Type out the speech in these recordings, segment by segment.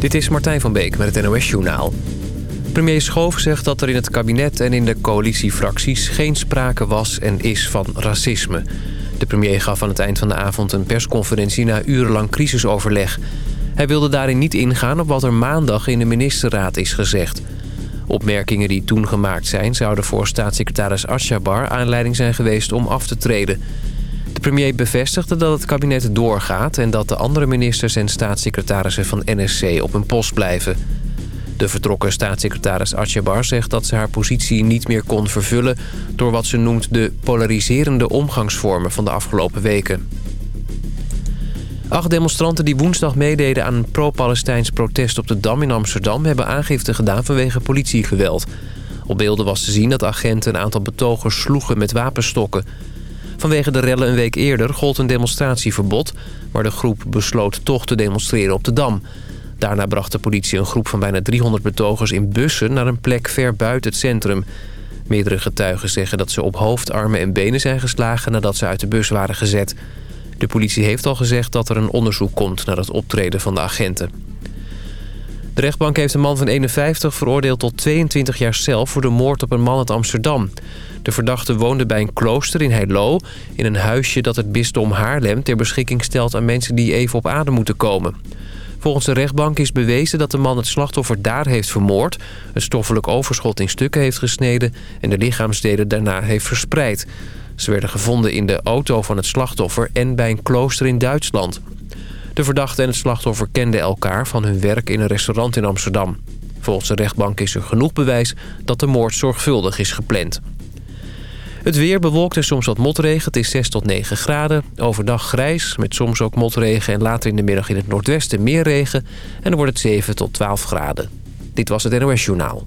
Dit is Martijn van Beek met het NOS-journaal. Premier Schoof zegt dat er in het kabinet en in de coalitiefracties... geen sprake was en is van racisme. De premier gaf aan het eind van de avond een persconferentie... na urenlang crisisoverleg. Hij wilde daarin niet ingaan op wat er maandag in de ministerraad is gezegd. Opmerkingen die toen gemaakt zijn... zouden voor staatssecretaris Asjabar aanleiding zijn geweest om af te treden... De premier bevestigde dat het kabinet doorgaat... en dat de andere ministers en staatssecretarissen van NSC op hun post blijven. De vertrokken staatssecretaris Atjabar zegt dat ze haar positie niet meer kon vervullen... door wat ze noemt de polariserende omgangsvormen van de afgelopen weken. Acht demonstranten die woensdag meededen aan een pro-Palestijns protest op de Dam in Amsterdam... hebben aangifte gedaan vanwege politiegeweld. Op beelden was te zien dat agenten een aantal betogers sloegen met wapenstokken... Vanwege de rellen een week eerder gold een demonstratieverbod... maar de groep besloot toch te demonstreren op de Dam. Daarna bracht de politie een groep van bijna 300 betogers in bussen... naar een plek ver buiten het centrum. Meerdere getuigen zeggen dat ze op hoofd, armen en benen zijn geslagen... nadat ze uit de bus waren gezet. De politie heeft al gezegd dat er een onderzoek komt naar het optreden van de agenten. De rechtbank heeft een man van 51 veroordeeld tot 22 jaar cel... voor de moord op een man uit Amsterdam. De verdachte woonde bij een klooster in Heilo... in een huisje dat het bisdom Haarlem ter beschikking stelt... aan mensen die even op adem moeten komen. Volgens de rechtbank is bewezen dat de man het slachtoffer daar heeft vermoord... het stoffelijk overschot in stukken heeft gesneden... en de lichaamsdelen daarna heeft verspreid. Ze werden gevonden in de auto van het slachtoffer en bij een klooster in Duitsland. De verdachte en het slachtoffer kenden elkaar van hun werk in een restaurant in Amsterdam. Volgens de rechtbank is er genoeg bewijs dat de moord zorgvuldig is gepland. Het weer bewolkt en soms wat motregen. Het is 6 tot 9 graden. Overdag grijs, met soms ook motregen en later in de middag in het noordwesten meer regen. En dan wordt het 7 tot 12 graden. Dit was het NOS Journaal.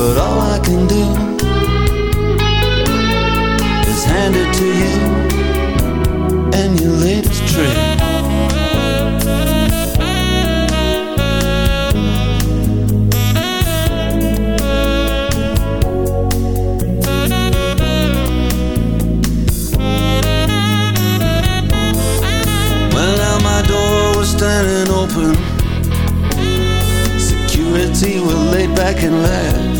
But all I can do is hand it to you and your latest trick. Well, now my door was standing open. Security were laid back and laughed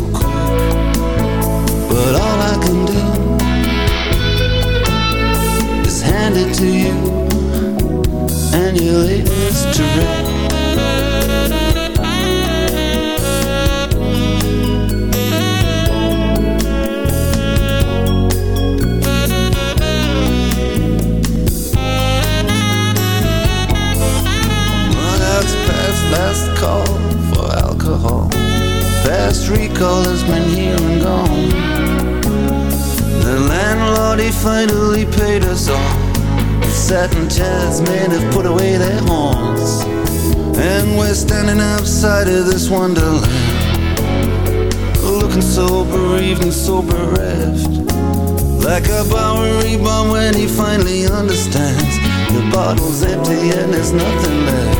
is handed to you, and you live to last call for alcohol. Past recall has been here party finally paid us off. Satin jazzmen have put away their horns. And we're standing outside of this wonderland. Looking so bereaved and so bereft. Like a Bowery bomb when he finally understands. The bottle's empty and there's nothing left.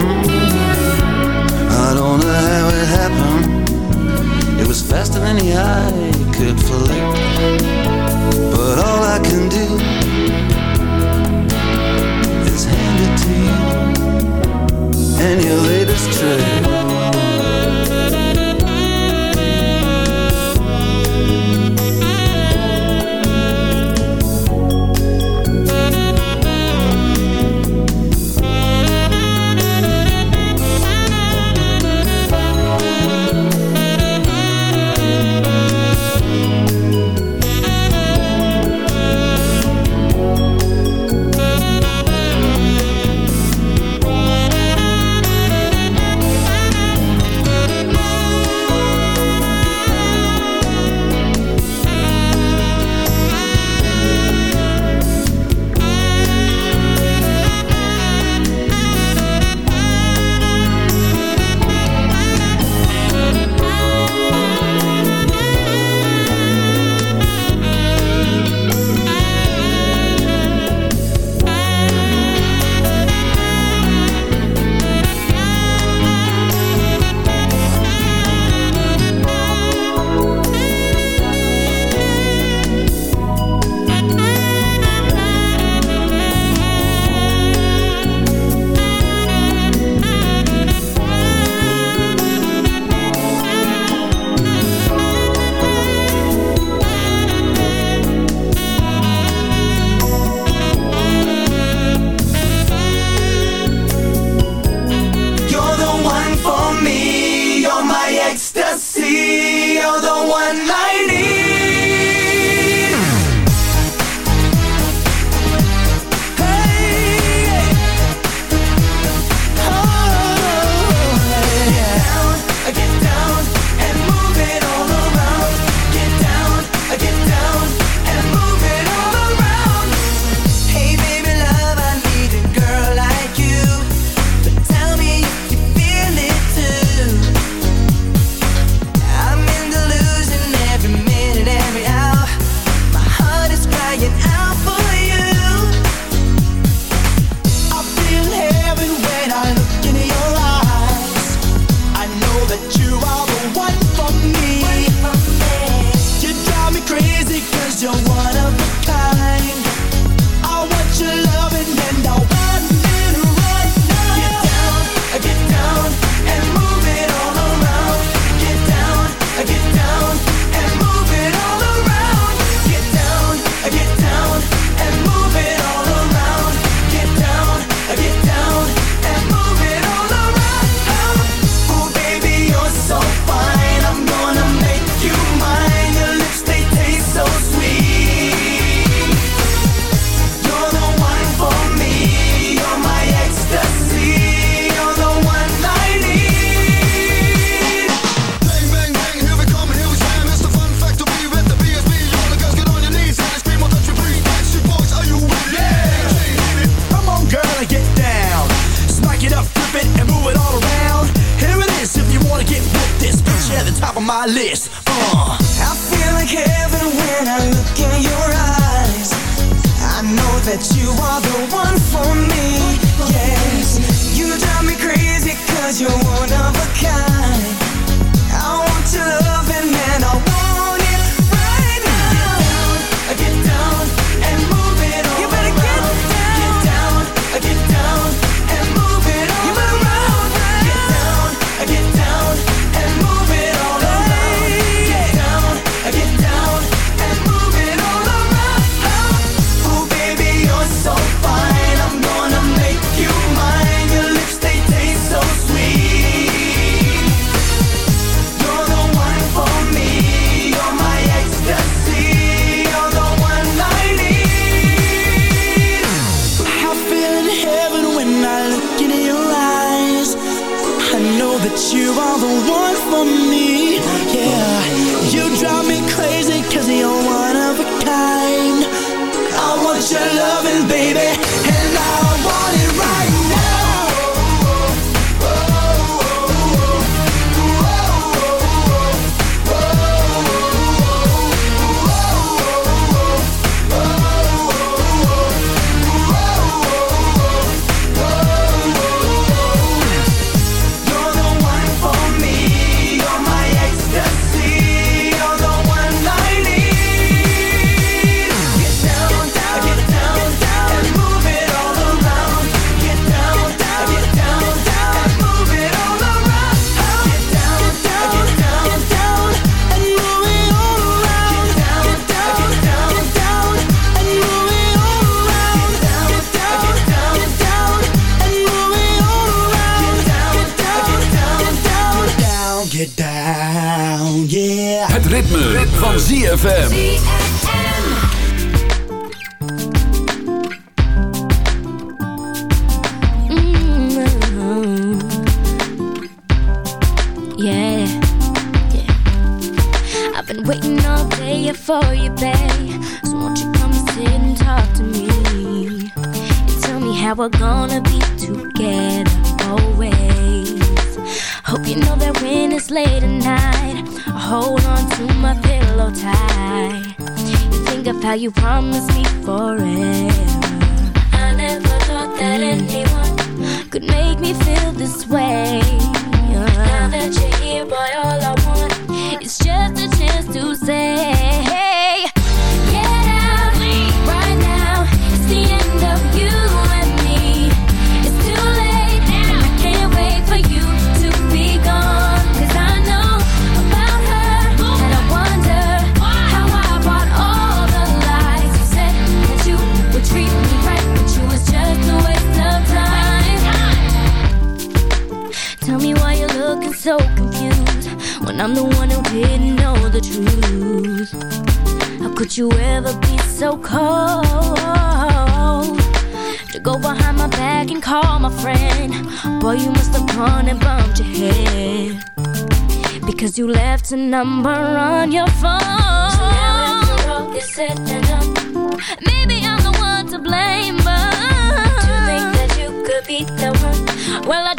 Mm-hmm. I don't know how it happened. It was faster than the eye could flick. But all I can do is hand it to you and your latest trick. you promised me forever. I never thought that anyone could make me feel this way. Go behind my back and call my friend. Boy, you must have gone and bumped your head. Because you left a number on your phone. So now after all is said and done, maybe I'm the one to blame, but do you think that you could be the one? Well, I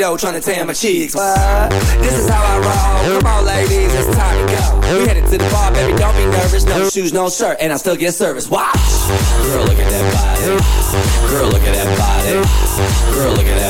Speedo trying to tan my cheeks. What? This is how I roll. Come on, ladies, it's time to go. We headed to the bar, baby, don't be nervous. No shoes, no shirt, and I still get service. Watch! Girl, look at that body. Girl, look at that body. Girl, look at that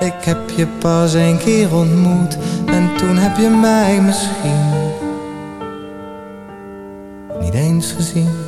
ik heb je pas een keer ontmoet en toen heb je mij misschien niet eens gezien.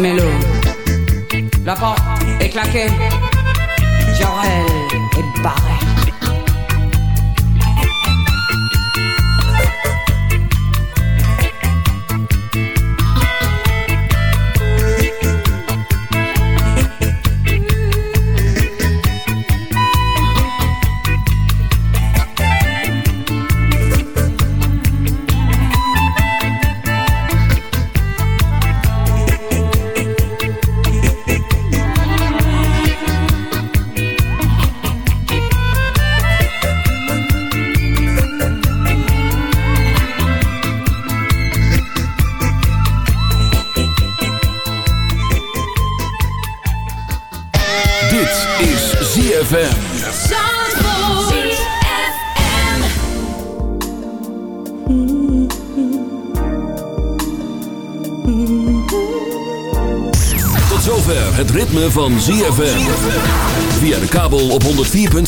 mélo La porte est claquée.